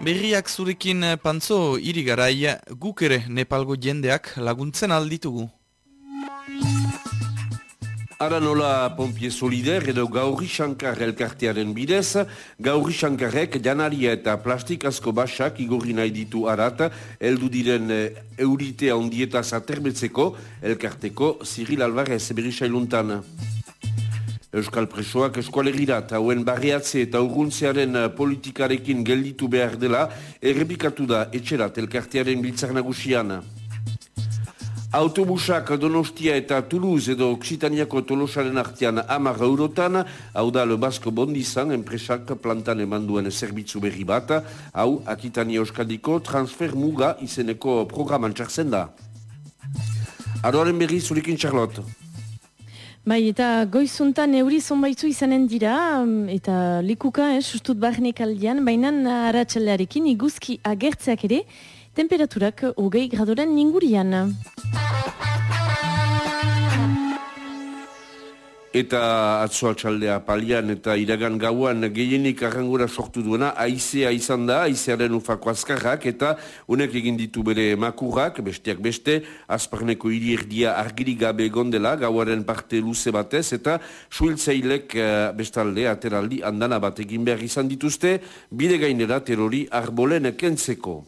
Berriak zurekin eh, pantzo hiri garai guk ere Nepalgo jendeak laguntzen alditugu. Ara nola Pompie Solider edo Gauri Shankar elkartearen bidez, Gauri Shankarek janaria eta plastikazko basak igorri nahi ditu arat, eldu diren eh, eurite handieta zaterbetzeko elkarteko Cyril Alvarez berisailuntan. Euskal Presoak eskualerirat hauen barriatze eta urguntzearen eh, politikarekin gelditu behar dela errepikatu da etxerat elkartearen biltzar nagusian. Autobusak Donostia eta Toulouse edo Oksitaniako Tolosaren artean amar eurotan, hau da Le Basque Bondizan, enpresak plantan eman duen zerbitzu berri bat, hau Akitania Euskadiko transfer muga izeneko programan txartzen da. Aroaren berri zurekin Charlotte. Bai, eta goizuntan euri zonbaitzu izanen dira, eta likuka, eh, sustut barnek aldean, baina aratxalearekin iguzki agertzeak ere, temperaturak hogei gradoren ningurian. Eta atzo txaldea palian eta iragan gauan gehienik arrangura sortu duena aizea izan da, aizearen ufako azkarrak eta unek egin ditu bere makurrak, besteak beste, azparneko hiri argiri gabe gondela, gauaren parte luze batez eta suiltzailek uh, bestalde ateraldi andana bat egin behar izan dituzte, bide gainera terori arbolen kentzeko.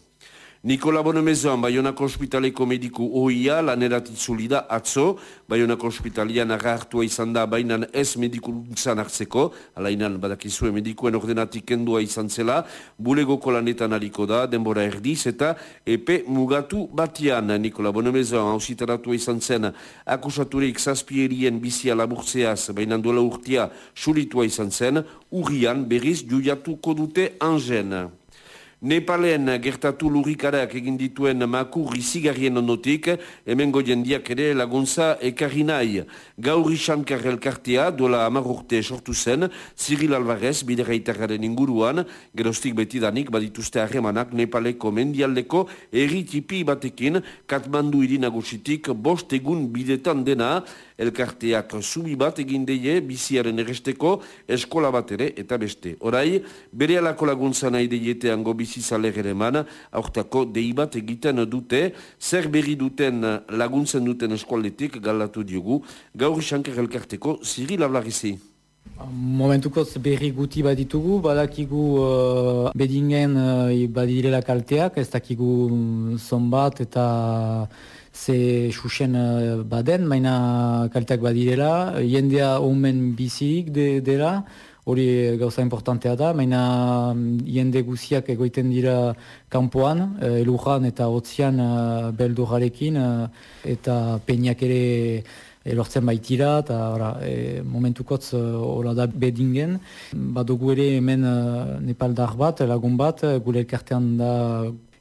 Nikola Bonemezoan, Bayonako Hospitaleko mediku oia lanerat itzulida atzo, Bayonako Hospitalian agartua izan da bainan ez medikuntzan hartzeko, alainan badakizue medikuen ordenatik kendua izan zela, bulegoko lanetan hariko da, denbora erdiz, eta epe mugatu batian Nikola Bonemezoan hausitaratua izan zen. Akusaturik zazpierien bizia laburtzeaz, bainan duela urtia suritua izan zen, urrian berriz juiatuko dute angen. Nepalen gertatu lurikarak egin dituen makur izigarrien ondotik, hemen jendiak ere laguntza ekarri nahi. Gaur isan karrelkartea dola amarrurte sortu zen, Cyril Alvarez bidereitararen inguruan, gerostik betidanik badituzte harremanak Nepaleko mendialdeko erritipi batekin, Katmandu irinagusitik bost egun bidetan dena, elkarteak zubi bat egin deie biziaren erresteko eskola bat ere eta beste. Horai, bere alako laguntza nahi deietean go bizi zaler ere man, aurtako dei bat egiten dute, zer berri duten laguntzen duten eskualetik galatu diogu, gaur isanker elkarteko ziri lablarizi. Momentuko berri guti bat ditugu, badakigu uh, bedingen uh, badirela kalteak, ez dakigu zonbat eta ze xuxen uh, baden, maina kalteak badirela, jendea omen bizirik de, dela, hori gauza importantea da, maina mm, jende guziak egoiten dira kanpoan, uh, elujan eta otzian uh, beldurrarekin, uh, eta peñak ere elortzen baitira, eta ora, e, momentukotz hori da bedingen. Badugu ere hemen Nepaldar bat, lagun bat, gure elkartean da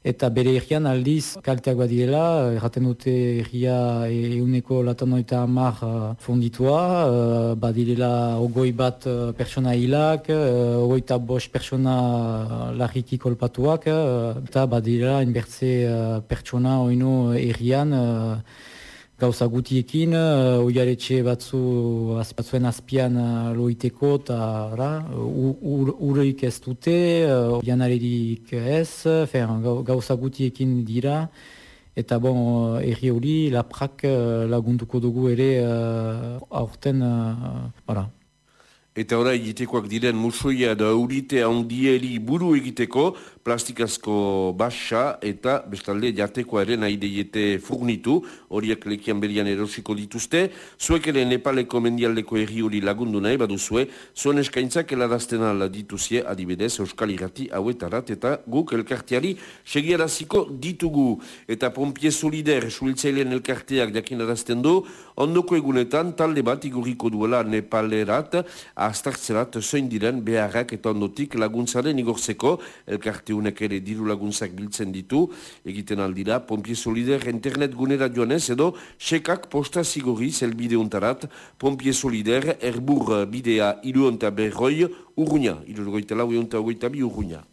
Eta bere errian aldiz kalteak badirela, erraten dute erria euneko latanoita amar uh, fonditua, uh, badirela ogoi bat uh, persona hilak, uh, ogoita bos persona larriki kolpatuak, eta badirela inbertze uh, pertsona oino errian, gauza gutiekin, uh, oiaretxe batzu azpatzuen azpian uh, loiteko eta uroik ez dute, uh, janarerik ez, fer, gauza gutiekin dira, eta bon, erri hori laprak uh, lagunduko dugu ere uh, aurten, uh, Eta ora egitekoak diren musoia da urite handieri buru egiteko, plastikazko basa eta bestalde jatekoa ere nahi deiete furnitu, horiek lekian berian erosiko dituzte, zuek ere Nepaleko mendialdeko erri hori lagundu nahi baduzue, zuen eskaintzak elarazten ala dituzie adibidez Euskal Irati hauetarat eta guk elkarteari segiaraziko ditugu. Eta pompie solider, suiltzailean elkarteak jakin arazten du, ondoko egunetan talde bat iguriko duela Nepalerat, astartzerat zoin diren beharrak eta ondotik laguntzaren igorzeko elkarte unek ere diru laguntzak biltzen ditu, egiten aldira, Pompie Solider internet gunera joanez edo sekak posta zigori zelbide untarat, Pompie Solider erbur bidea iruonta berroi urruña, irurogoita lau eunta ogoita bi urruña.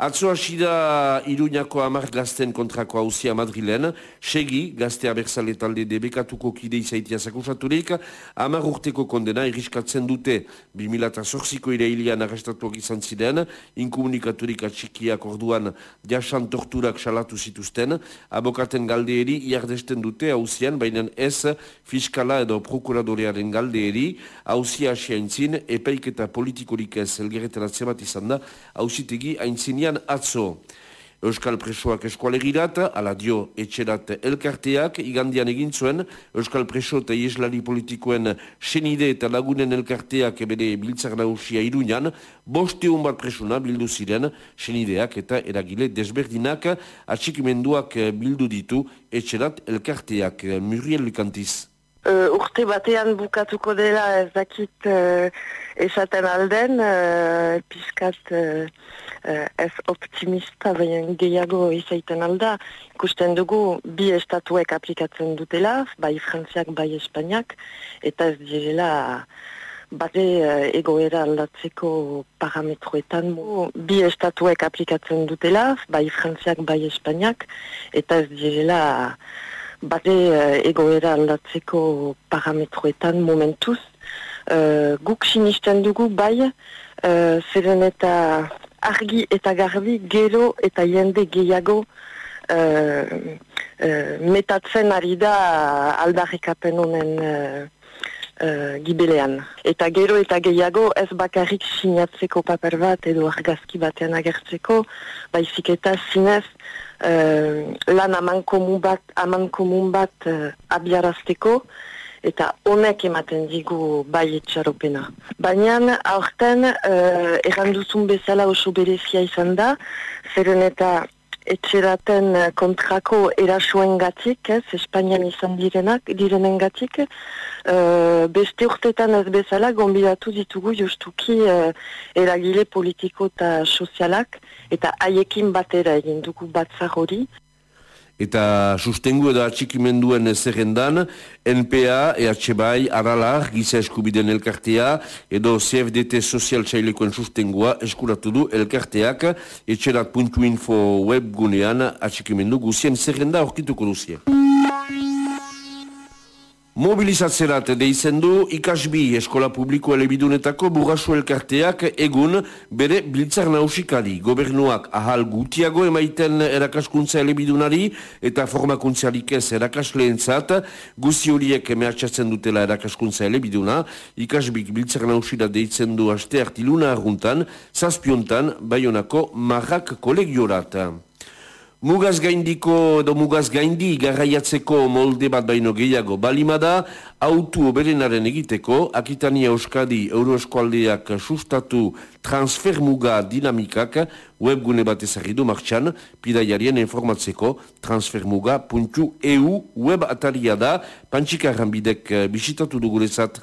Atzo asida Iruñako amar gazten kontrako hausia Madrilen, segi gazte abertzale talde debekatuko kide izaitia zakusaturik, amar urteko kondena iriskatzen dute. 2008ko ireilian arrestatuak izan ziren, inkomunikaturik atxikiak orduan jasan torturak salatu zituzten, abokaten galdeeri iardesten dute hausian, baina ez fiskala edo prokuradorearen galdeeri, hausia asia intzin, epaiketa politikorik ez elgerreteratzen bat izan da, hausitegi aintzinean atzo. Euskal Presoak eskualegirat, ala dio etxerat elkarteak, igandian egin zuen, Euskal Preso eta Ieslari politikoen senide eta lagunen elkarteak ebere biltzak nausia iruñan, bosteun bat presuna bildu ziren senideak eta eragile desberdinak atxikimenduak bildu ditu etxerat elkarteak. Muriel Lukantiz. Uh, urte batean bukatuko dela ez dakit uh, esaten alden, uh, piskat uh, ez optimista baina gehiago izaiten alda. Ikusten dugu bi estatuek aplikatzen dutela, bai frantziak, bai espainiak, eta ez direla bade uh, egoera aldatzeko parametroetan. Bi estatuek aplikatzen dutela, bai frantziak, bai espainiak, eta ez direla bade uh, egoera aldatzeko parametroetan momentuz. Uh, guk sinisten dugu bai, uh, zeren eta argi eta garbi gero eta jende gehiago uh, uh, metatzen ari da aldarrikapen honen uh, uh, gibelean. Eta gero eta gehiago ez bakarrik sinatzeko paper bat edo argazki batean agertzeko, baizik eta zinez uh, lan aman komun bat, aman komun bat uh, abiarazteko, eta honek ematen digu bai etxaropena. Baina aurten uh, erranduzun bezala oso berezia izan da, zeren eta etxeraten kontrako erasuen gatik, ez, Espainian izan direnak, direnen gatik, beste urtetan ez bezala, gombidatu ditugu justuki uh, eragile politiko eta sozialak, eta haiekin batera egin dugu batzar hori. Eta sustengu edo atxikimenduen zerrendan, NPA, EH Bai, Aralar, Giza Eskubiden Elkartea, edo CFDT Sozial Txailekoen sustengua eskuratu du Elkarteak, etxerat.info webgunean atxikimendu guzien zerrenda orkituko duzien. Mobilizatzerat deizen du ikasbi eskola publiko elebidunetako burrasu elkarteak egun bere biltzar nausikari. Gobernuak ahal gutiago emaiten erakaskuntza elebidunari eta formakuntzarik ez erakasleentzat guzi horiek emeatxatzen dutela erakaskuntza elebiduna. Ikasbik biltzar nausira deitzen du aste artiluna arruntan, zazpiontan, baionako marrak kolegiorat. Mugaz gaindiko edo mugaz gaindi garraiatzeko molde bat baino gehiago balimada, autu oberenaren egiteko, Akitania Euskadi Euroeskualdeak sustatu transfermuga dinamikak webgune bat ezagidu martxan, pidaiarien informatzeko transfermuga.eu web ataria da, pantxikarran bidek eh, bisitatu dugurezat.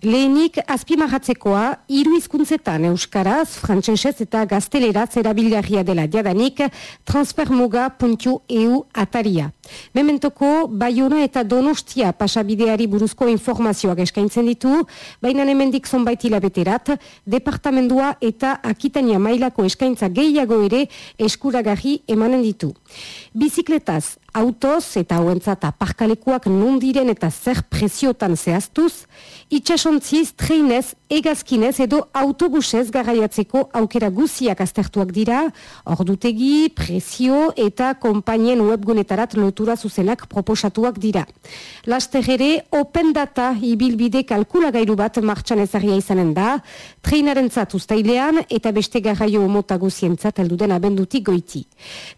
Lehenik azpimahatzekoa, hiru hizkuntzetan euskaraz, frantsesez eta gazteleraz erabilgarria dela diadanik transfermuga.eu ataria. Mementoko, Bayona eta Donostia pasabideari buruzko informazioak eskaintzen ditu, baina hemendik zonbait hilabeterat, departamendua eta akitania mailako eskaintza gehiago ere eskuragarri emanen ditu. Bizikletaz, autoz eta hauentzat aparkalekuak nondiren eta zer presiotan zehaztuz, itxasontziz, treinez, egazkinez edo autobusez garaiatzeko aukera guziak aztertuak dira, ordutegi, presio eta kompainien webgunetarat lotura zuzenak proposatuak dira. Laster ere, open data ibilbide kalkulagailu bat martxan ezagia izanen da, treinaren zatuztailean eta beste garraio mota guzientzat elduden abendutik goiti.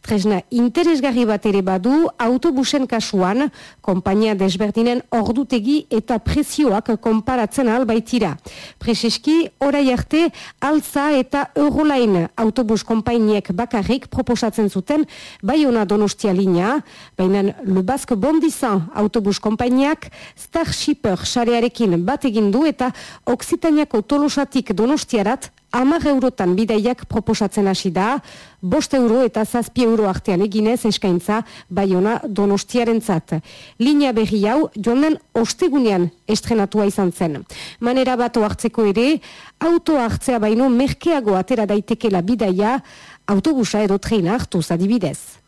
Tresna interesgarri bat ere badu, autobusen kasuan, kompainia desberdinen ordutegi eta presioak konparatzen albaitira. Prezeski, orai arte, altza eta eurolain autobus konpainiek bakarrik proposatzen zuten Bayona Donostia linea, baina Le Basque Bondizan autobus konpainiak Starshipper xarearekin bat egindu eta Oksitaniako tolosatik Donostiarat Amar eurotan bidaiak proposatzen hasi da, bost euro eta zazpi euro artean eginez eskaintza baiona donostiaren zat. Linea berri hau joan ostegunean estrenatua izan zen. Manera bat hartzeko ere, auto hartzea baino merkeago atera daitekela bidaia, autobusa edo treina hartuz adibidez.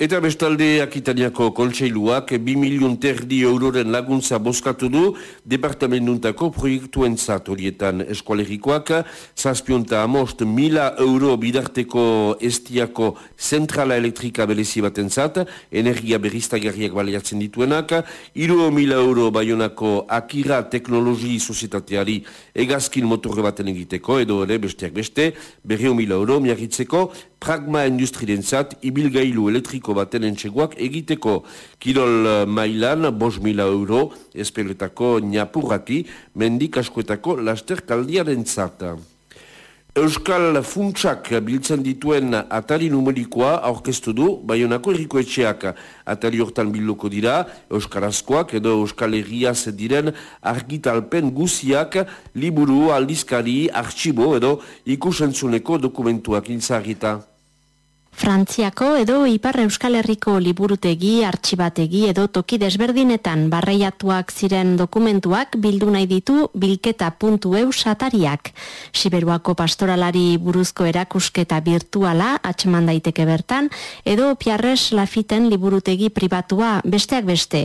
Eta bestalde Akitaniako kontseiluak 2 milion terdi euroren laguntza boskatu du departamentuntako proiektuen zat horietan eskualerikoak. Zazpionta amost mila euro bidarteko estiako zentrala elektrika belezi baten zat, energia berriztagarriak baliatzen dituenak. Iru mila euro baionako akira teknologi sozietateari egazkin motorre baten egiteko, edo ere besteak beste, berreo mila euro miagitzeko, pragma industrien zat, ibilgailu elektriko baten entxeguak egiteko kirol eh, mailan bos mila euro espeletako niapurraki mendik askoetako laster zata. Euskal Funtsak biltzen dituen atari numerikoa aurkeztu du, baionako erriko etxeak atari hortan bilduko dira, Euskarazkoak edo Euskal Herriaz diren argitalpen guziak, liburu, aldizkari, arxibo edo ikusentzuneko dokumentuak intzagita. Frantziako edo Ipar Euskal Herriko liburutegi, artxibategi edo toki desberdinetan barreiatuak ziren dokumentuak bildu nahi ditu bilketa.eu satariak. Siberuako pastoralari buruzko erakusketa virtuala atxeman daiteke bertan edo Piarres Lafiten liburutegi pribatua besteak beste.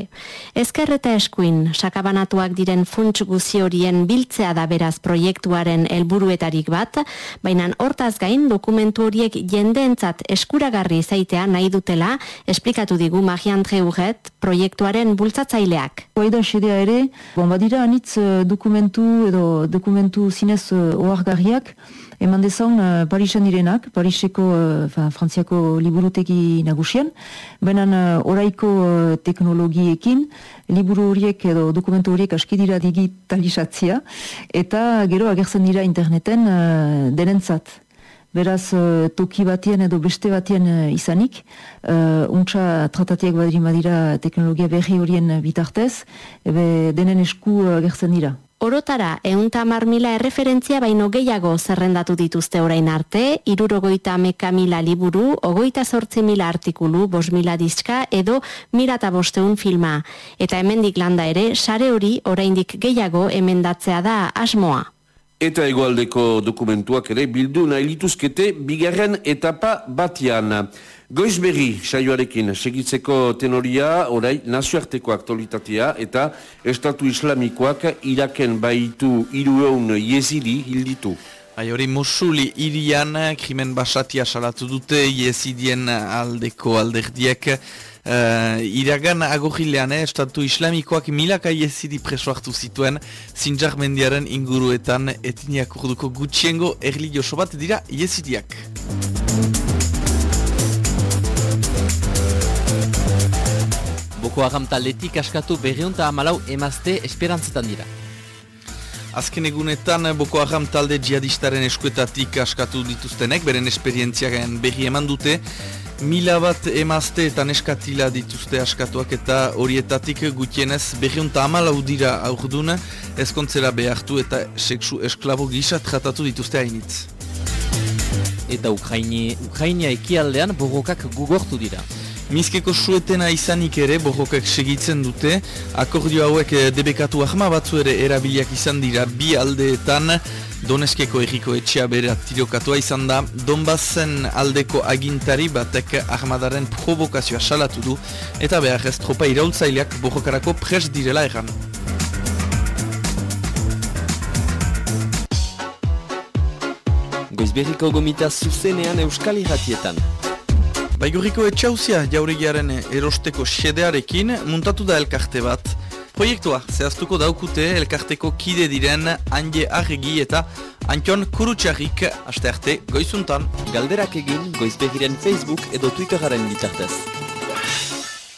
Ezker eta eskuin, sakabanatuak diren funts guzi horien biltzea da beraz proiektuaren helburuetarik bat, baina hortaz gain dokumentu horiek jendeentzat eskuragarri zaitea nahi dutela, esplikatu digu Magian Treuget proiektuaren bultzatzaileak. Baida xedea ere, bon, badira anitz uh, dokumentu edo dokumentu zinez uh, oargarriak, eman dezaun uh, Parisen direnak, Pariseko, uh, Frantziako liburutegi nagusian, benen uh, oraiko teknologiekin, liburu horiek edo dokumentu horiek aski dira digitalizatzia, eta gero agertzen dira interneten denentzat beraz uh, toki batien edo beste batien uh, izanik, uh, untsa tratatiak badiri madira teknologia berri horien bitartez, ebe denen esku gertzen dira. Orotara, eunta mila erreferentzia baino gehiago zerrendatu dituzte orain arte, irurogoita meka mila liburu, ogoita sortzi mila artikulu, bos mila diska, edo mirata bosteun filma. Eta hemendik landa ere, sare hori oraindik gehiago emendatzea da asmoa. Eta egoaldeko dokumentuak ere bildu nahi lituzkete bigarren etapa batian. Goiz berri saioarekin segitzeko tenoria, orai nazioarteko aktualitatea eta estatu islamikoak iraken baitu irueun jezidi hilditu. Hai hori Mosuli irian, krimen basatia salatu dute jezidien aldeko alderdiek, Uh, iragan agogilean, eh, estatu islamikoak milaka iezidi preso hartu zituen zinjar mendiaren inguruetan etiniak urduko gutxiengo erli joso bat dira iezidiak. Boko Haram taldetik askatu berriunta amalau emazte esperantzetan dira. Azken egunetan Boko Haram talde jihadistaren eskuetatik askatu dituztenek, beren esperientziak berri eman dute, Mila bat emazte eta neskatila dituzte askatuak eta horietatik gutienez berriunta amalau dira aurdun ezkontzera behartu eta seksu esklabo gisa tratatu dituzte hainitz. Eta Ukraini, Ukrainia ekialdean borrokak gugortu dira. Mizkeko suetena izanik ere borrokak segitzen dute, akordio hauek debekatu ahma batzu ere erabiliak izan dira bi aldeetan, Doneskeko erriko etxea bere atirokatua izan da, Donbazen aldeko agintari batek armadaren provokazioa salatu du, eta behar ez tropa iraultzaileak bojokarako pres direla egan. Goizberriko gomita zuzenean euskal irratietan. Baigurriko etxauzia jauregiaren erosteko xedearekin muntatu da elkarte bat, Proiektua zehaztuko daukute elkarteko kide diren Anje Arregi eta Antion Kurutxarrik aste arte goizuntan. Galderak egin goizbegiren Facebook edo Twitteraren ditartez.